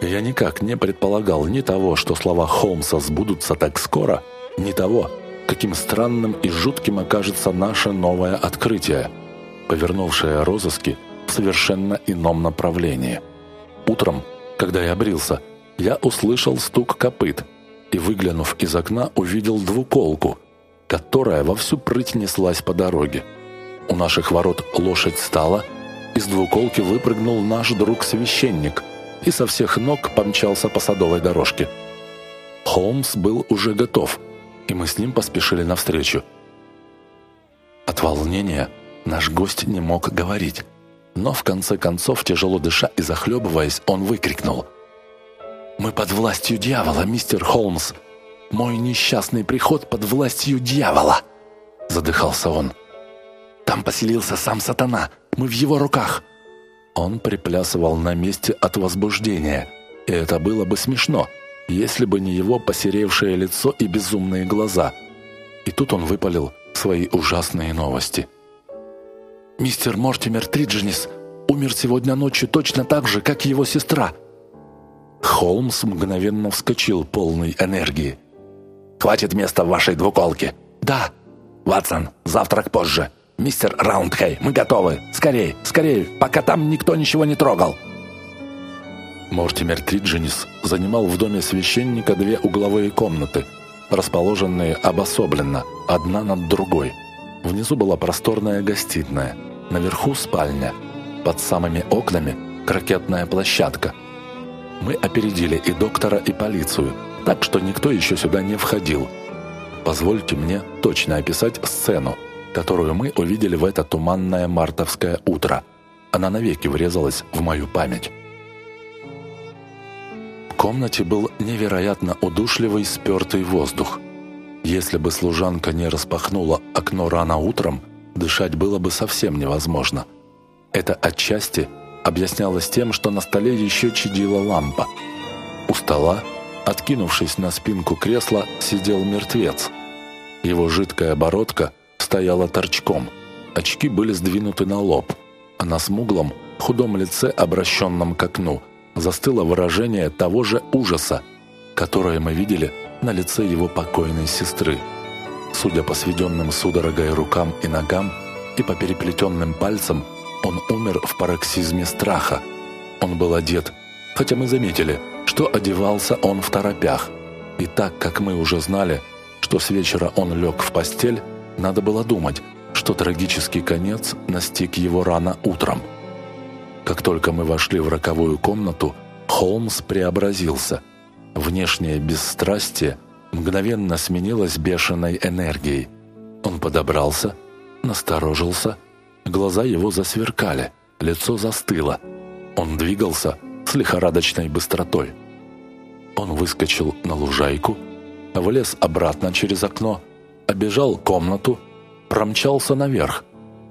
Я никак не предполагал ни того, что слова Холмса сбудутся так скоро, ни того, каким странным и жутким окажется наше новое открытие, повернувшее розыски в совершенно ином направлении. Утром, когда я брился, я услышал стук копыт и, выглянув из окна, увидел двуколку, которая во всю прыть неслась по дороге. У наших ворот лошадь стала, из двуколки выпрыгнул наш друг-священник и со всех ног помчался по садовой дорожке. Холмс был уже готов, и мы с ним поспешили навстречу. От волнения наш гость не мог говорить, но в конце концов, тяжело дыша и захлебываясь, он выкрикнул – «Мы под властью дьявола, мистер Холмс! Мой несчастный приход под властью дьявола!» Задыхался он. «Там поселился сам сатана! Мы в его руках!» Он приплясывал на месте от возбуждения, и это было бы смешно, если бы не его посеревшее лицо и безумные глаза. И тут он выпалил свои ужасные новости. «Мистер Мортимер Тридженис умер сегодня ночью точно так же, как его сестра!» Холмс мгновенно вскочил, полный энергии. «Хватит места в вашей двуколке!» «Да!» «Ватсон, завтрак позже!» «Мистер Раундхей, мы готовы! Скорей, скорей, пока там никто ничего не трогал!» Мортимер Тридженис занимал в доме священника две угловые комнаты, расположенные обособленно, одна над другой. Внизу была просторная гостиная, наверху спальня, под самыми окнами крокетная площадка – мы опередили и доктора, и полицию, так что никто еще сюда не входил. Позвольте мне точно описать сцену, которую мы увидели в это туманное мартовское утро. Она навеки врезалась в мою память. В комнате был невероятно удушливый спертый воздух. Если бы служанка не распахнула окно рано утром, дышать было бы совсем невозможно. Это отчасти объяснялось тем, что на столе еще чадила лампа. У стола, откинувшись на спинку кресла, сидел мертвец. Его жидкая бородка стояла торчком. Очки были сдвинуты на лоб, а на смуглом, худом лице, обращенном к окну, застыло выражение того же ужаса, которое мы видели на лице его покойной сестры. Судя по сведенным судорогой рукам и ногам и по переплетенным пальцам, он умер в пароксизме страха. Он был одет, хотя мы заметили, что одевался он в торопях. И так как мы уже знали, что с вечера он лег в постель, надо было думать, что трагический конец настиг его рано утром. Как только мы вошли в роковую комнату, Холмс преобразился. Внешнее бесстрастие мгновенно сменилось бешеной энергией. Он подобрался, насторожился Глаза его засверкали, лицо застыло. Он двигался с лихорадочной быстротой. Он выскочил на лужайку, влез обратно через окно, обежал комнату, промчался наверх,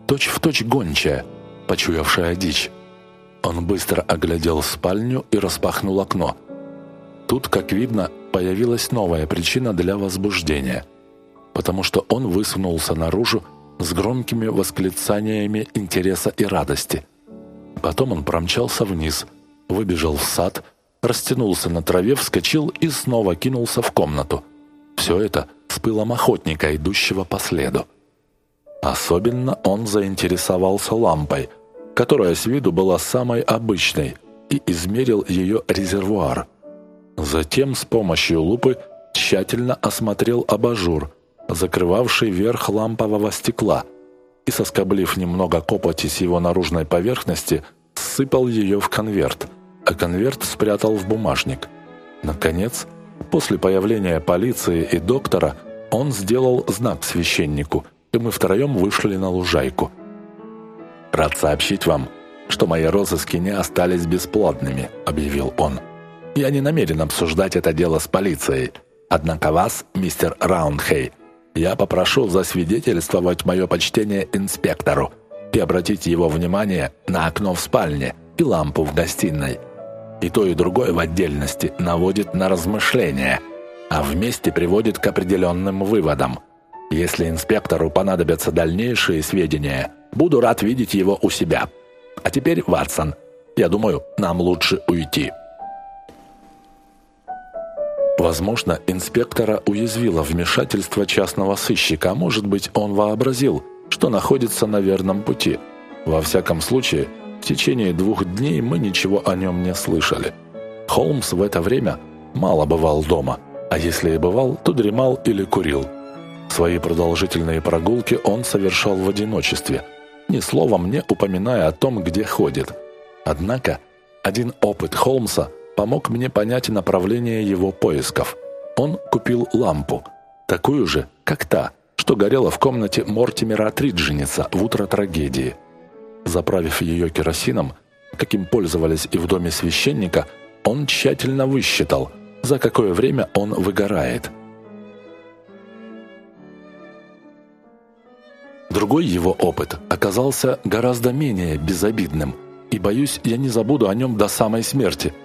точь-в-точь точь гончая, почуявшая дичь. Он быстро оглядел спальню и распахнул окно. Тут, как видно, появилась новая причина для возбуждения, потому что он высунулся наружу с громкими восклицаниями интереса и радости. Потом он промчался вниз, выбежал в сад, растянулся на траве, вскочил и снова кинулся в комнату. Все это с пылом охотника, идущего по следу. Особенно он заинтересовался лампой, которая с виду была самой обычной, и измерил ее резервуар. Затем с помощью лупы тщательно осмотрел абажур – закрывавший верх лампового стекла, и, соскоблив немного копоти с его наружной поверхности, сыпал ее в конверт, а конверт спрятал в бумажник. Наконец, после появления полиции и доктора, он сделал знак священнику, и мы втроем вышли на лужайку. «Рад сообщить вам, что мои розыски не остались бесплодными», — объявил он. «Я не намерен обсуждать это дело с полицией. Однако вас, мистер Раундхей, я попрошу засвидетельствовать мое почтение инспектору и обратить его внимание на окно в спальне и лампу в гостиной. И то, и другое в отдельности наводит на размышления, а вместе приводит к определенным выводам. Если инспектору понадобятся дальнейшие сведения, буду рад видеть его у себя. А теперь, Ватсон, я думаю, нам лучше уйти». Возможно, инспектора уязвило вмешательство частного сыщика, может быть, он вообразил, что находится на верном пути. Во всяком случае, в течение двух дней мы ничего о нем не слышали. Холмс в это время мало бывал дома, а если и бывал, то дремал или курил. Свои продолжительные прогулки он совершал в одиночестве, ни словом не упоминая о том, где ходит. Однако, один опыт Холмса помог мне понять направление его поисков. Он купил лампу, такую же, как та, что горела в комнате Мортимера Тридженица в утро трагедии. Заправив ее керосином, каким пользовались и в доме священника, он тщательно высчитал, за какое время он выгорает. Другой его опыт оказался гораздо менее безобидным, и, боюсь, я не забуду о нем до самой смерти –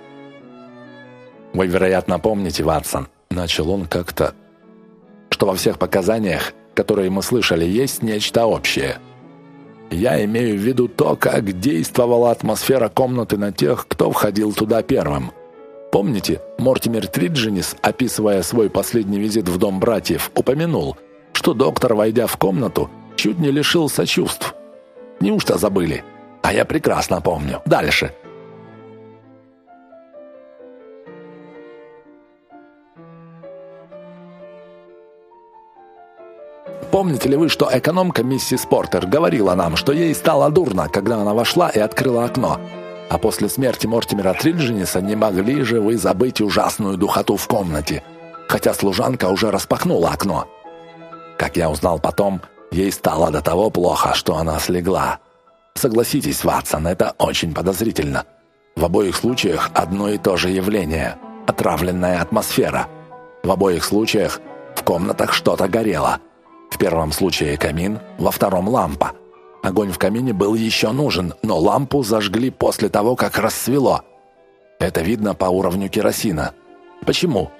«Вы, вероятно, помните, Ватсон», — начал он как-то, «что во всех показаниях, которые мы слышали, есть нечто общее. Я имею в виду то, как действовала атмосфера комнаты на тех, кто входил туда первым. Помните, Мортимер Триджинис, описывая свой последний визит в дом братьев, упомянул, что доктор, войдя в комнату, чуть не лишился чувств. Неужто забыли? А я прекрасно помню. Дальше. Помните ли вы, что экономка миссис Портер говорила нам, что ей стало дурно, когда она вошла и открыла окно? А после смерти Мортимера Триджиниса не могли же вы забыть ужасную духоту в комнате, хотя служанка уже распахнула окно. Как я узнал потом, ей стало до того плохо, что она слегла. Согласитесь, Ватсон, это очень подозрительно. В обоих случаях одно и то же явление – отравленная атмосфера. В обоих случаях в комнатах что-то горело – первом случае камин, во втором лампа. Огонь в камине был еще нужен, но лампу зажгли после того, как рассвело. Это видно по уровню керосина. Почему?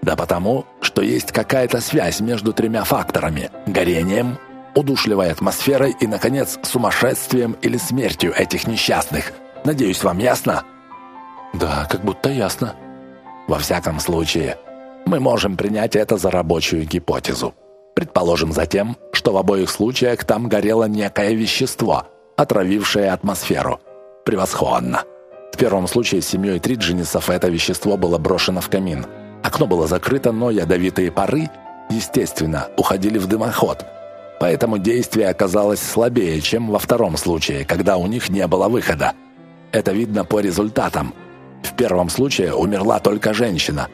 Да потому, что есть какая-то связь между тремя факторами – горением, удушливой атмосферой и, наконец, сумасшествием или смертью этих несчастных. Надеюсь, вам ясно? Да, как будто ясно. Во всяком случае, мы можем принять это за рабочую гипотезу. Предположим затем, что в обоих случаях там горело некое вещество, отравившее атмосферу. Превосходно. В первом случае с семьей Триджинисов это вещество было брошено в камин. Окно было закрыто, но ядовитые пары, естественно, уходили в дымоход. Поэтому действие оказалось слабее, чем во втором случае, когда у них не было выхода. Это видно по результатам. В первом случае умерла только женщина,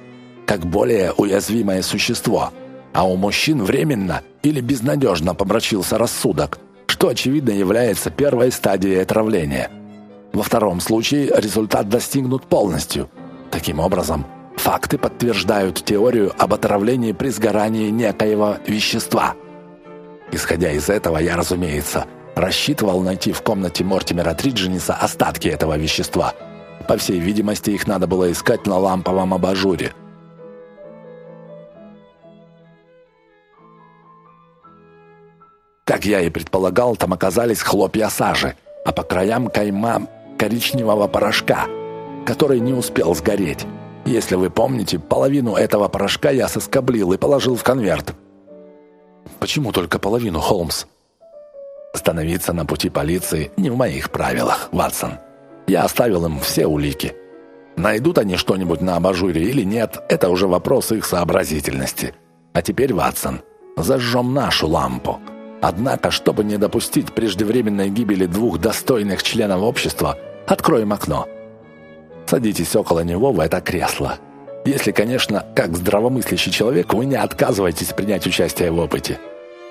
как более уязвимое существо – а у мужчин временно или безнадежно помрачился рассудок, что очевидно является первой стадией отравления. Во втором случае результат достигнут полностью. Таким образом, факты подтверждают теорию об отравлении при сгорании некоего вещества. Исходя из этого, я, разумеется, рассчитывал найти в комнате Мортимера Триджениса остатки этого вещества. По всей видимости, их надо было искать на ламповом абажуре – Как я и предполагал, там оказались хлопья сажи, а по краям кайма коричневого порошка, который не успел сгореть. Если вы помните, половину этого порошка я соскоблил и положил в конверт. Почему только половину, Холмс? Становиться на пути полиции не в моих правилах, Ватсон. Я оставил им все улики. Найдут они что-нибудь на абажуре или нет, это уже вопрос их сообразительности. А теперь, Ватсон, зажжем нашу лампу. Однако, чтобы не допустить преждевременной гибели двух достойных членов общества, откроем окно. Садитесь около него в это кресло. Если, конечно, как здравомыслящий человек, вы не отказываетесь принять участие в опыте.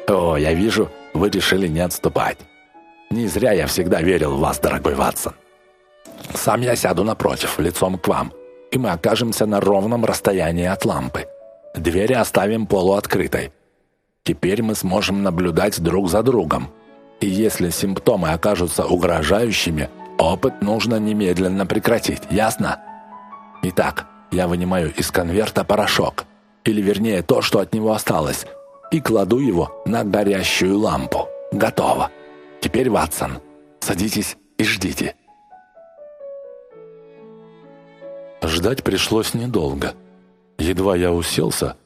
О, я вижу, вы решили не отступать. Не зря я всегда верил в вас, дорогой Ватсон. Сам я сяду напротив, лицом к вам, и мы окажемся на ровном расстоянии от лампы. Двери оставим полуоткрытой. Теперь мы сможем наблюдать друг за другом. И если симптомы окажутся угрожающими, опыт нужно немедленно прекратить, ясно? Итак, я вынимаю из конверта порошок, или вернее то, что от него осталось, и кладу его на горящую лампу. Готово. Теперь, Ватсон, садитесь и ждите. Ждать пришлось недолго. Едва я уселся,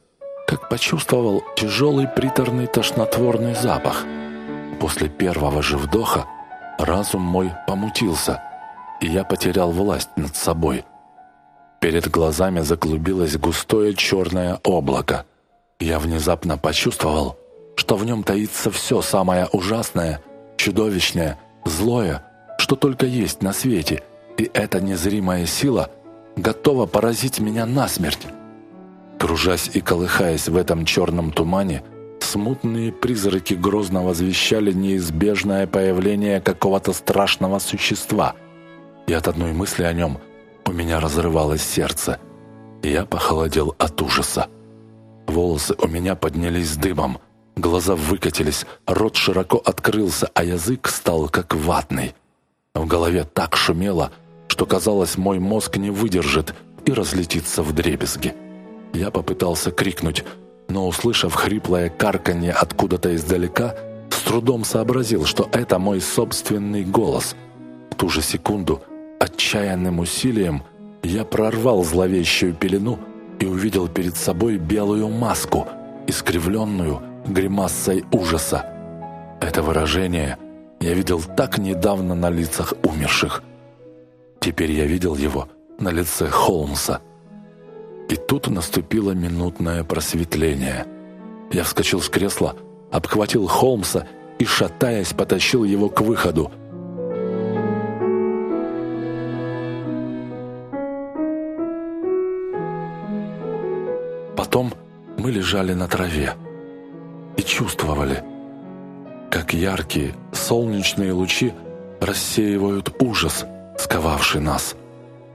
как почувствовал тяжелый приторный тошнотворный запах. После первого же вдоха разум мой помутился, и я потерял власть над собой. Перед глазами заклубилось густое черное облако. Я внезапно почувствовал, что в нем таится все самое ужасное, чудовищное, злое, что только есть на свете, и эта незримая сила готова поразить меня насмерть. Кружась и колыхаясь в этом черном тумане, смутные призраки грозно возвещали неизбежное появление какого-то страшного существа. И от одной мысли о нем у меня разрывалось сердце, я похолодел от ужаса. Волосы у меня поднялись дымом, глаза выкатились, рот широко открылся, а язык стал как ватный. В голове так шумело, что казалось, мой мозг не выдержит и разлетится в дребезги. Я попытался крикнуть, но, услышав хриплое карканье откуда-то издалека, с трудом сообразил, что это мой собственный голос. В ту же секунду, отчаянным усилием, я прорвал зловещую пелену и увидел перед собой белую маску, искривленную гримасой ужаса. Это выражение я видел так недавно на лицах умерших. Теперь я видел его на лице Холмса – и тут наступило минутное просветление. Я вскочил с кресла, обхватил Холмса и, шатаясь, потащил его к выходу. Потом мы лежали на траве и чувствовали, как яркие солнечные лучи рассеивают ужас, сковавший нас.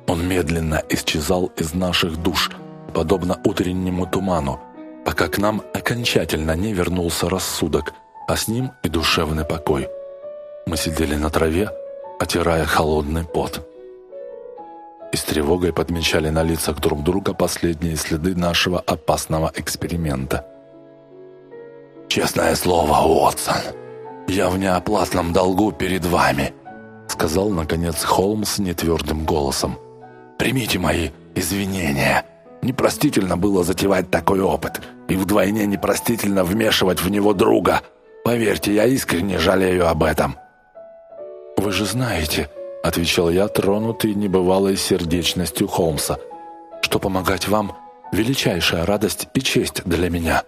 Он медленно исчезал из наших душ – подобно утреннему туману, пока к нам окончательно не вернулся рассудок, а с ним и душевный покой. Мы сидели на траве, отирая холодный пот. И с тревогой подмечали на лицах друг друга последние следы нашего опасного эксперимента. «Честное слово, Уотсон, я в неоплатном долгу перед вами», сказал, наконец, Холмс нетвердым голосом. «Примите мои извинения». Непростительно было затевать такой опыт, и вдвойне непростительно вмешивать в него друга. Поверьте, я искренне жалею об этом». «Вы же знаете», — отвечал я, тронутый небывалой сердечностью Холмса, «что помогать вам — величайшая радость и честь для меня».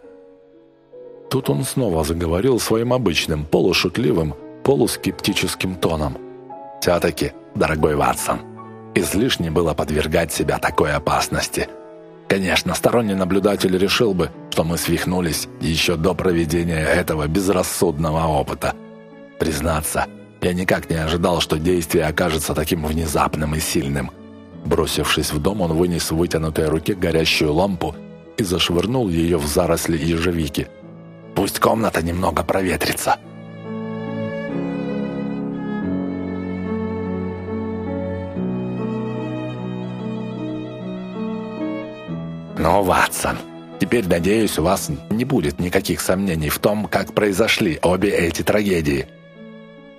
Тут он снова заговорил своим обычным, полушутливым, полускептическим тоном. «Все-таки, дорогой Ватсон, излишне было подвергать себя такой опасности». Конечно, сторонний наблюдатель решил бы, что мы свихнулись еще до проведения этого безрассудного опыта. Признаться, я никак не ожидал, что действие окажется таким внезапным и сильным. Бросившись в дом, он вынес в вытянутой руке горящую лампу и зашвырнул ее в заросли ежевики. «Пусть комната немного проветрится», «Ну, Ватсон, теперь, надеюсь, у вас не будет никаких сомнений в том, как произошли обе эти трагедии».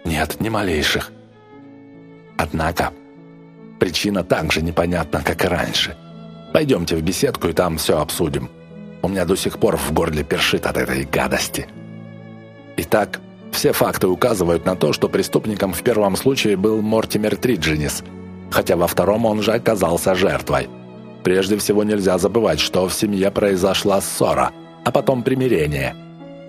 «Нет, ни малейших». «Однако, причина так же непонятна, как и раньше. Пойдемте в беседку и там все обсудим. У меня до сих пор в горле першит от этой гадости». Итак, все факты указывают на то, что преступником в первом случае был Мортимер Триджинис, хотя во втором он же оказался жертвой. Прежде всего нельзя забывать, что в семье произошла ссора, а потом примирение.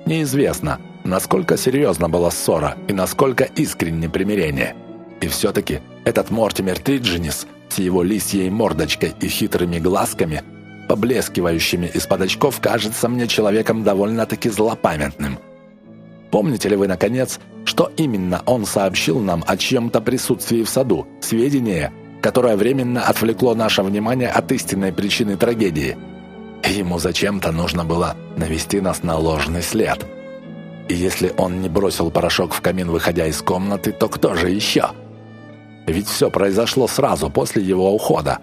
Неизвестно, насколько серьезна была ссора и насколько искренне примирение. И все-таки этот Мортимер Триджинис с его лисьей мордочкой и хитрыми глазками, поблескивающими из-под очков, кажется мне человеком довольно-таки злопамятным. Помните ли вы, наконец, что именно он сообщил нам о чьем-то присутствии в саду? Сведения, которое временно отвлекло наше внимание от истинной причины трагедии. Ему зачем-то нужно было навести нас на ложный след. И если он не бросил порошок в камин, выходя из комнаты, то кто же еще? Ведь все произошло сразу после его ухода.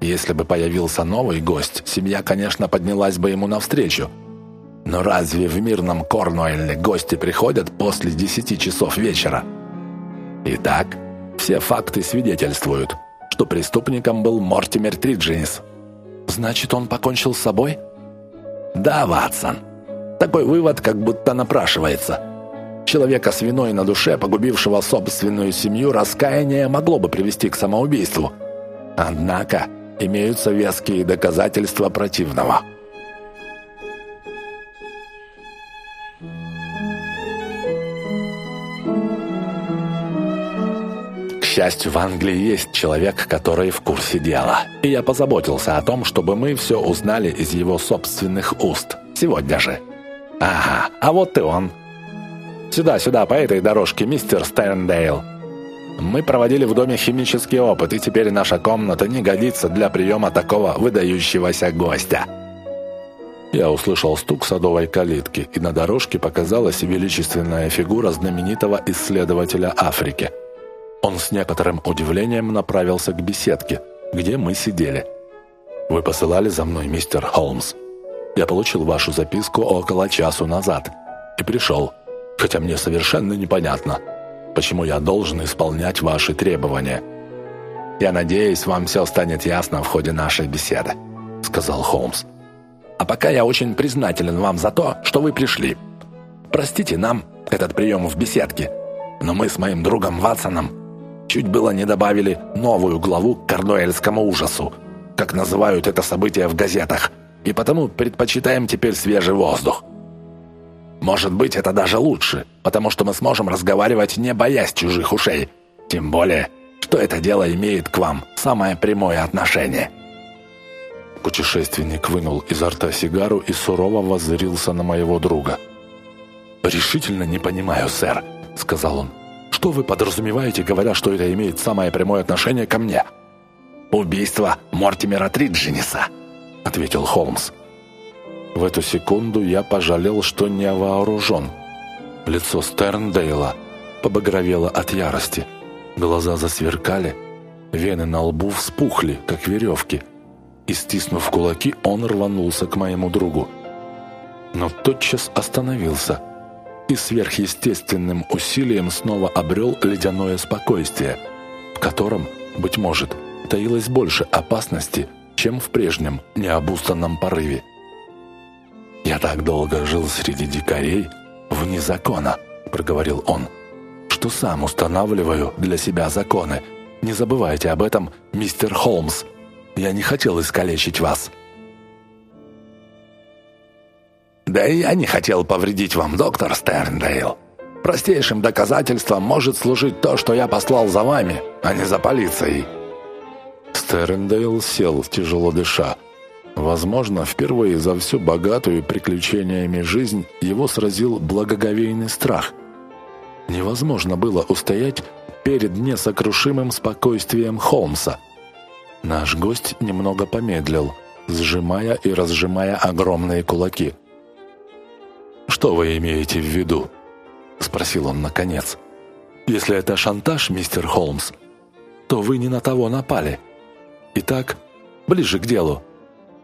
Если бы появился новый гость, семья, конечно, поднялась бы ему навстречу. Но разве в мирном Корнуэлле гости приходят после десяти часов вечера? Итак, все факты свидетельствуют, что преступником был Мортимер Триджинис. Значит, он покончил с собой? Да, Ватсон. Такой вывод как будто напрашивается. Человека с виной на душе, погубившего собственную семью, раскаяние могло бы привести к самоубийству. Однако имеются веские доказательства противного. Счастью, в Англии есть человек, который в курсе дела. И я позаботился о том, чтобы мы все узнали из его собственных уст. Сегодня же. Ага, а вот и он. Сюда, сюда, по этой дорожке, мистер Стерндейл. Мы проводили в доме химический опыт, и теперь наша комната не годится для приема такого выдающегося гостя. Я услышал стук садовой калитки, и на дорожке показалась величественная фигура знаменитого исследователя Африки. Он с некоторым удивлением направился к беседке, где мы сидели. «Вы посылали за мной, мистер Холмс? Я получил вашу записку около часу назад и пришел, хотя мне совершенно непонятно, почему я должен исполнять ваши требования. Я надеюсь, вам все станет ясно в ходе нашей беседы», — сказал Холмс. А пока я очень признателен вам за то, что вы пришли. Простите нам этот прием в беседке, но мы с моим другом Ватсоном чуть было не добавили новую главу к корнуэльскому ужасу, как называют это событие в газетах, и потому предпочитаем теперь свежий воздух. Может быть, это даже лучше, потому что мы сможем разговаривать, не боясь чужих ушей. Тем более, что это дело имеет к вам самое прямое отношение». Путешественник вынул изо рта сигару и сурово воззрился на моего друга. «Решительно не понимаю, сэр», — сказал он. «Что вы подразумеваете, говоря, что это имеет самое прямое отношение ко мне?» «Убийство Мортимера Триджиниса», — ответил Холмс. В эту секунду я пожалел, что не вооружен. Лицо Стерндейла побагровело от ярости. Глаза засверкали, вены на лбу вспухли, как веревки — и, стиснув кулаки, он рванулся к моему другу. Но тотчас остановился и сверхъестественным усилием снова обрел ледяное спокойствие, в котором, быть может, таилось больше опасности, чем в прежнем необустанном порыве. «Я так долго жил среди дикарей, вне закона», — проговорил он, «что сам устанавливаю для себя законы. Не забывайте об этом, мистер Холмс». Я не хотел искалечить вас». «Да и я не хотел повредить вам, доктор Стерндейл. Простейшим доказательством может служить то, что я послал за вами, а не за полицией». Стерндейл сел, тяжело дыша. Возможно, впервые за всю богатую приключениями жизнь его сразил благоговейный страх. Невозможно было устоять перед несокрушимым спокойствием Холмса – Наш гость немного помедлил, сжимая и разжимая огромные кулаки. «Что вы имеете в виду?» – спросил он наконец. «Если это шантаж, мистер Холмс, то вы не на того напали. Итак, ближе к делу.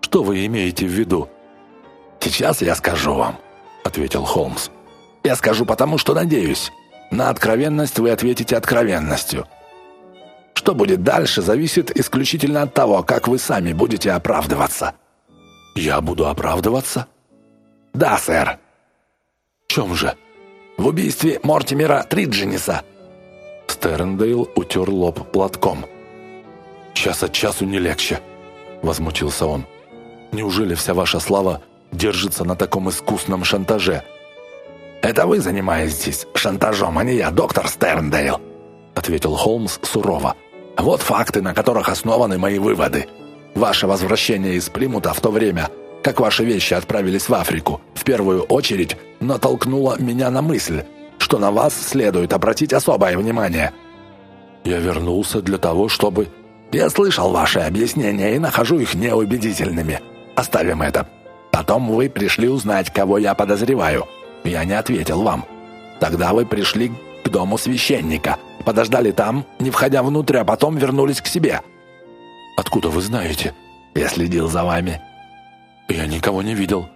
Что вы имеете в виду?» «Сейчас я скажу вам», — ответил Холмс. «Я скажу потому, что надеюсь. На откровенность вы ответите откровенностью. Что будет дальше, зависит исключительно от того, как вы сами будете оправдываться». «Я буду оправдываться?» «Да, сэр». «В чем же?» «В убийстве Мортимера Триджиниса». Стерндейл утер лоб платком. «Час от часу не легче», — возмутился он. «Неужели вся ваша слава держится на таком искусном шантаже?» «Это вы занимаетесь шантажом, а не я, доктор Стерндейл», — ответил Холмс сурово. Вот факты, на которых основаны мои выводы. Ваше возвращение из Плимута в то время, как ваши вещи отправились в Африку, в первую очередь натолкнуло меня на мысль, что на вас следует обратить особое внимание. Я вернулся для того, чтобы... Я слышал ваши объяснения и нахожу их неубедительными. Оставим это. Потом вы пришли узнать, кого я подозреваю. Я не ответил вам. Тогда вы пришли к дому священника – подождали там, не входя внутрь, а потом вернулись к себе». «Откуда вы знаете?» «Я следил за вами». «Я никого не видел».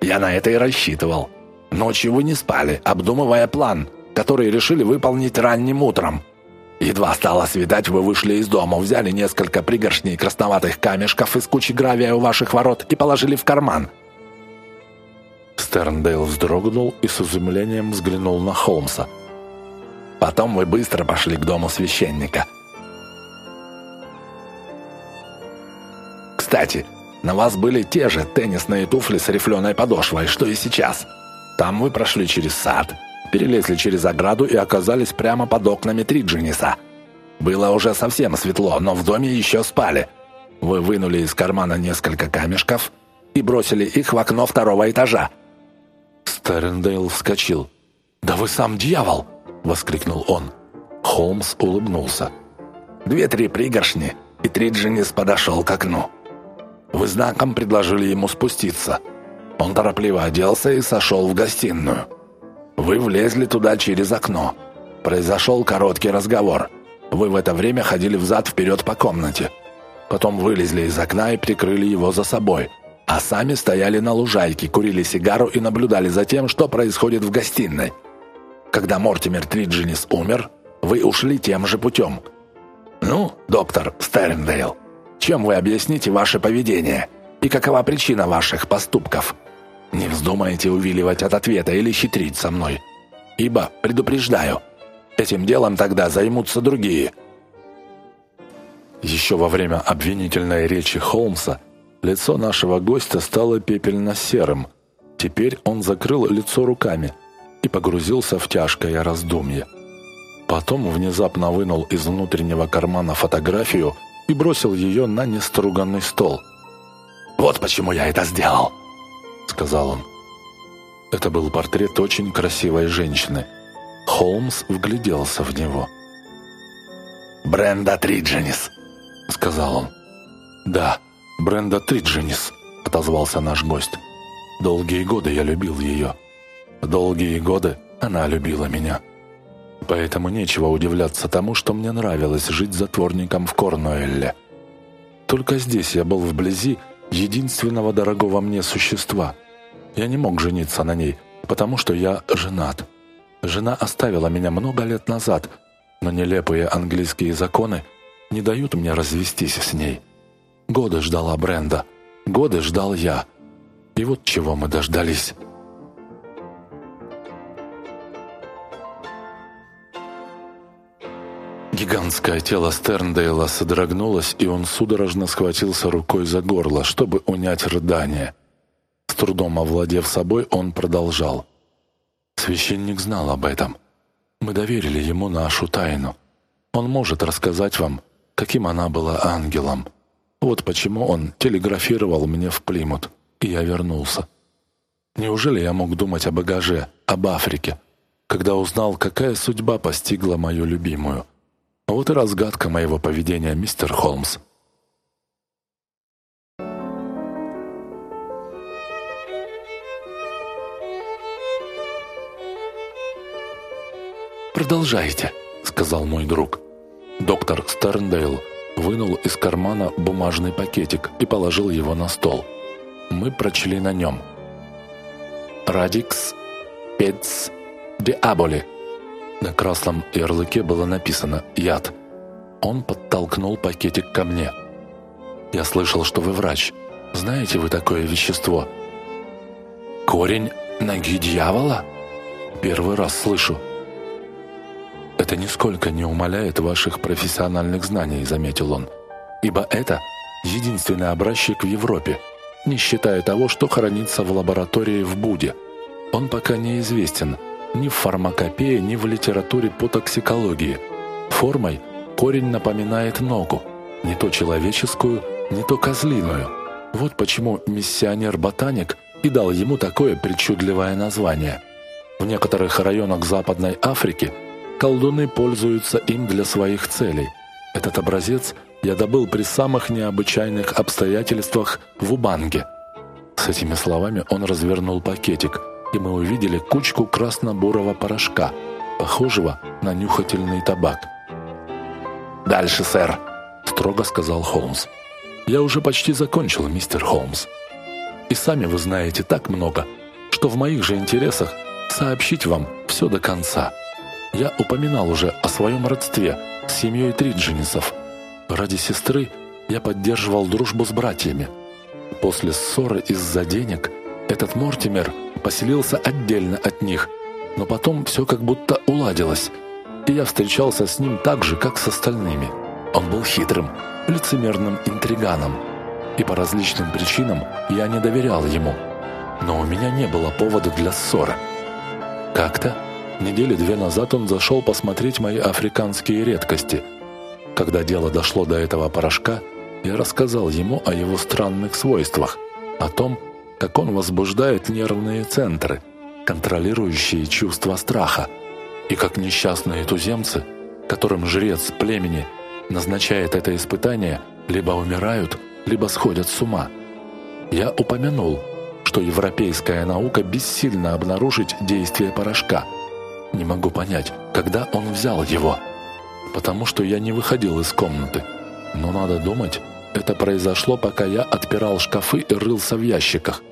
«Я на это и рассчитывал. Ночью вы не спали, обдумывая план, который решили выполнить ранним утром. Едва стало светать, вы вышли из дома, взяли несколько пригоршней красноватых камешков из кучи гравия у ваших ворот и положили в карман». Стерндейл вздрогнул и с изумлением взглянул на Холмса. «Потом вы быстро пошли к дому священника». «Кстати, на вас были те же теннисные туфли с рифленой подошвой, что и сейчас. Там вы прошли через сад, перелезли через ограду и оказались прямо под окнами Триджиниса. Было уже совсем светло, но в доме еще спали. Вы вынули из кармана несколько камешков и бросили их в окно второго этажа. Стерндейл вскочил. «Да вы сам дьявол!» — воскликнул он. Холмс улыбнулся. «Две-три пригоршни, и Триджинис подошел к окну. Вы знаком предложили ему спуститься. Он торопливо оделся и сошел в гостиную. Вы влезли туда через окно. Произошел короткий разговор. Вы в это время ходили взад-вперед по комнате. Потом вылезли из окна и прикрыли его за собой. А сами стояли на лужайке, курили сигару и наблюдали за тем, что происходит в гостиной. Когда Мортимер Триджинис умер, вы ушли тем же путем. Ну, доктор Стерндейл, чем вы объясните ваше поведение? И какова причина ваших поступков? Не вздумайте увиливать от ответа или хитрить со мной. Ибо, предупреждаю, этим делом тогда займутся другие». Еще во время обвинительной речи Холмса лицо нашего гостя стало пепельно-серым. Теперь он закрыл лицо руками и погрузился в тяжкое раздумье. Потом внезапно вынул из внутреннего кармана фотографию и бросил ее на неструганный стол. «Вот почему я это сделал!» — сказал он. Это был портрет очень красивой женщины. Холмс вгляделся в него. «Бренда Тридженис», — сказал он. «Да, Бренда Тридженис», — отозвался наш гость. «Долгие годы я любил ее. Долгие годы она любила меня. Поэтому нечего удивляться тому, что мне нравилось жить затворником в Корнуэлле. Только здесь я был вблизи единственного дорогого мне существа. Я не мог жениться на ней, потому что я женат. Жена оставила меня много лет назад, но нелепые английские законы не дают мне развестись с ней. Годы ждала Бренда, годы ждал я. И вот чего мы дождались. Гигантское тело Стерндейла содрогнулось, и он судорожно схватился рукой за горло, чтобы унять рыдание. С трудом овладев собой, он продолжал. «Священник знал об этом. Мы доверили ему нашу тайну. Он может рассказать вам, каким она была ангелом. Вот почему он телеграфировал мне в Плимут, и я вернулся. Неужели я мог думать о багаже, об Африке, когда узнал, какая судьба постигла мою любимую?» Вот и разгадка моего поведения, мистер Холмс. «Продолжайте», — сказал мой друг. Доктор Стерндейл вынул из кармана бумажный пакетик и положил его на стол. Мы прочли на нем. «Радикс Пец Диаболи» На красном ярлыке было написано «Яд». Он подтолкнул пакетик ко мне. «Я слышал, что вы врач. Знаете вы такое вещество?» «Корень ноги дьявола?» «Первый раз слышу». «Это нисколько не умаляет ваших профессиональных знаний», — заметил он. «Ибо это единственный образчик в Европе, не считая того, что хранится в лаборатории в Буде. Он пока неизвестен, ни в фармакопее, ни в литературе по токсикологии. Формой корень напоминает ногу, не то человеческую, не то козлиную. Вот почему миссионер-ботаник и дал ему такое причудливое название. В некоторых районах Западной Африки колдуны пользуются им для своих целей. Этот образец я добыл при самых необычайных обстоятельствах в Убанге. С этими словами он развернул пакетик – и мы увидели кучку красно-бурого порошка, похожего на нюхательный табак. «Дальше, сэр», — строго сказал Холмс. «Я уже почти закончил, мистер Холмс. И сами вы знаете так много, что в моих же интересах сообщить вам все до конца. Я упоминал уже о своем родстве с семьей Триджинисов. Ради сестры я поддерживал дружбу с братьями. После ссоры из-за денег этот Мортимер поселился отдельно от них, но потом все как будто уладилось, и я встречался с ним так же, как с остальными. Он был хитрым, лицемерным интриганом, и по различным причинам я не доверял ему. Но у меня не было повода для ссоры. Как-то Недели две назад он зашел посмотреть мои африканские редкости. Когда дело дошло до этого порошка, я рассказал ему о его странных свойствах, о том, как он возбуждает нервные центры, контролирующие чувство страха, и как несчастные туземцы, которым жрец племени назначает это испытание, либо умирают, либо сходят с ума. Я упомянул, что европейская наука бессильна обнаружить действие порошка – не могу понять, когда он взял его. Потому что я не выходил из комнаты. Но надо думать, это произошло, пока я отпирал шкафы и рылся в ящиках.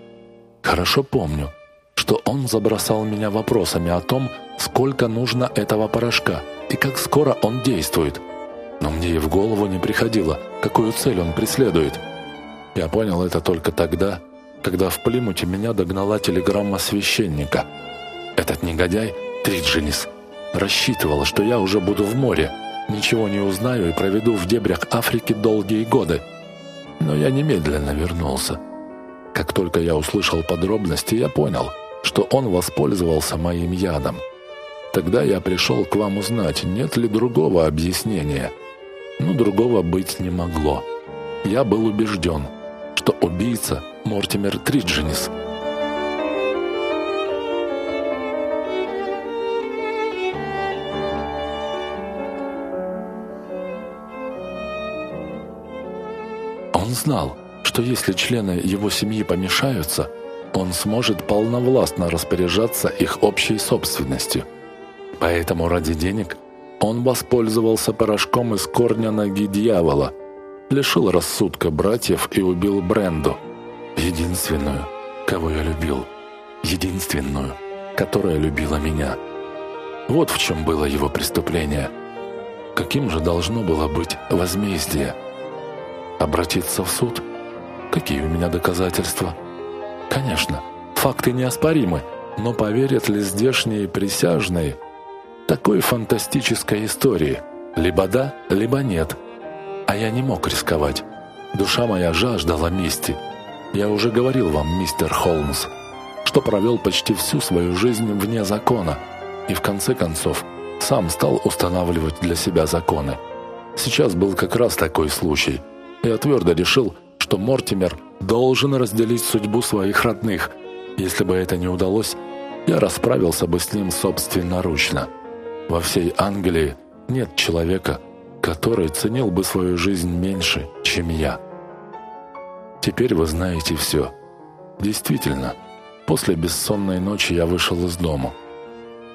Хорошо помню, что он забросал меня вопросами о том, сколько нужно этого порошка и как скоро он действует. Но мне и в голову не приходило, какую цель он преследует. Я понял это только тогда, когда в Плимуте меня догнала телеграмма священника. Этот негодяй Триджинис. Рассчитывал, что я уже буду в море, ничего не узнаю и проведу в дебрях Африки долгие годы. Но я немедленно вернулся. Как только я услышал подробности, я понял, что он воспользовался моим ядом. Тогда я пришел к вам узнать, нет ли другого объяснения. Но другого быть не могло. Я был убежден, что убийца Мортимер Триджинис – Он знал, что если члены его семьи помешаются, он сможет полновластно распоряжаться их общей собственностью. Поэтому ради денег он воспользовался порошком из корня ноги дьявола, лишил рассудка братьев и убил Бренду, единственную, кого я любил, единственную, которая любила меня. Вот в чем было его преступление. Каким же должно было быть возмездие? Обратиться в суд? Какие у меня доказательства? Конечно, факты неоспоримы, но поверят ли здешние присяжные такой фантастической истории? Либо да, либо нет. А я не мог рисковать. Душа моя жаждала мести. Я уже говорил вам, мистер Холмс, что провел почти всю свою жизнь вне закона и в конце концов сам стал устанавливать для себя законы. Сейчас был как раз такой случай – я твердо решил, что Мортимер должен разделить судьбу своих родных. Если бы это не удалось, я расправился бы с ним собственноручно. Во всей Англии нет человека, который ценил бы свою жизнь меньше, чем я. Теперь вы знаете все. Действительно, после бессонной ночи я вышел из дома.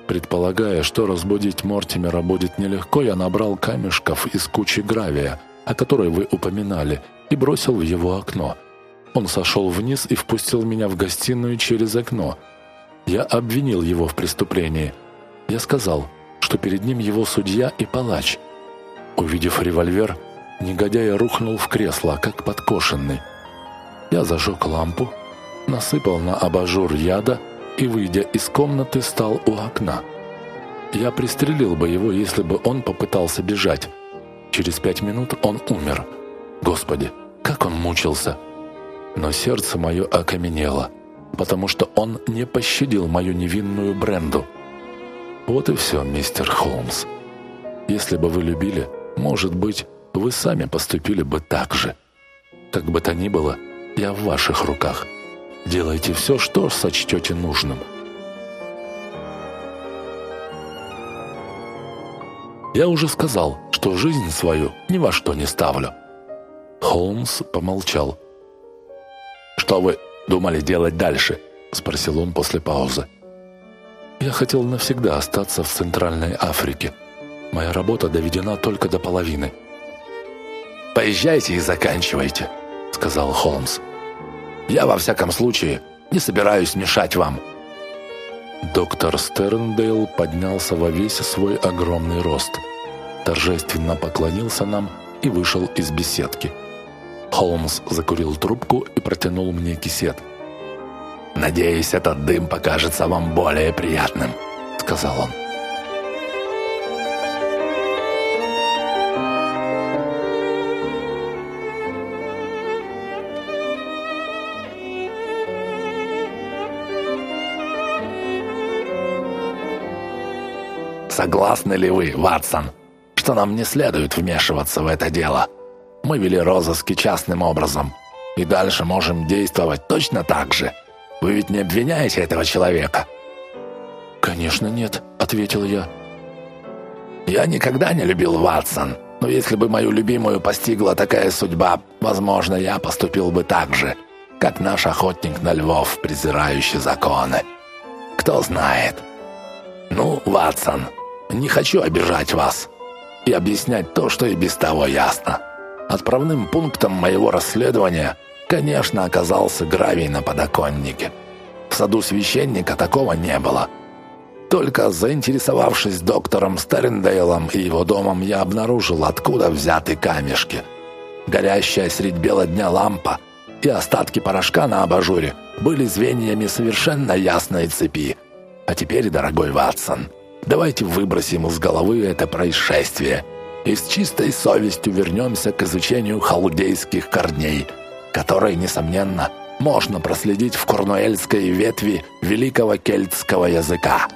Предполагая, что разбудить Мортимера будет нелегко, я набрал камешков из кучи гравия – о которой вы упоминали, и бросил в его окно. Он сошел вниз и впустил меня в гостиную через окно. Я обвинил его в преступлении. Я сказал, что перед ним его судья и палач. Увидев револьвер, негодяй рухнул в кресло, как подкошенный. Я зажег лампу, насыпал на абажур яда и, выйдя из комнаты, стал у окна. Я пристрелил бы его, если бы он попытался бежать. Через пять минут он умер. Господи, как он мучился! Но сердце мое окаменело, потому что он не пощадил мою невинную Бренду. Вот и все, мистер Холмс. Если бы вы любили, может быть, вы сами поступили бы так же. Как бы то ни было, я в ваших руках. Делайте все, что сочтете нужным. Я уже сказал, что жизнь свою ни во что не ставлю». Холмс помолчал. «Что вы думали делать дальше?» – спросил он после паузы. «Я хотел навсегда остаться в Центральной Африке. Моя работа доведена только до половины». «Поезжайте и заканчивайте», – сказал Холмс. «Я, во всяком случае, не собираюсь мешать вам». Доктор Стерндейл поднялся во весь свой огромный рост, торжественно поклонился нам и вышел из беседки. Холмс закурил трубку и протянул мне кисет. «Надеюсь, этот дым покажется вам более приятным», — сказал он. Согласны ли вы, Ватсон, что нам не следует вмешиваться в это дело? Мы вели розыски частным образом, и дальше можем действовать точно так же. Вы ведь не обвиняете этого человека?» «Конечно нет», — ответил я. «Я никогда не любил Ватсон, но если бы мою любимую постигла такая судьба, возможно, я поступил бы так же, как наш охотник на львов, презирающий законы. Кто знает. Ну, Ватсон, не хочу обижать вас и объяснять то, что и без того ясно. Отправным пунктом моего расследования, конечно, оказался гравий на подоконнике. В саду священника такого не было. Только заинтересовавшись доктором Стерндейлом и его домом, я обнаружил, откуда взяты камешки. Горящая средь бела дня лампа и остатки порошка на абажуре были звеньями совершенно ясной цепи. А теперь, дорогой Ватсон, Давайте выбросим из головы это происшествие и с чистой совестью вернемся к изучению халдейских корней, которые, несомненно, можно проследить в корнуэльской ветви великого кельтского языка.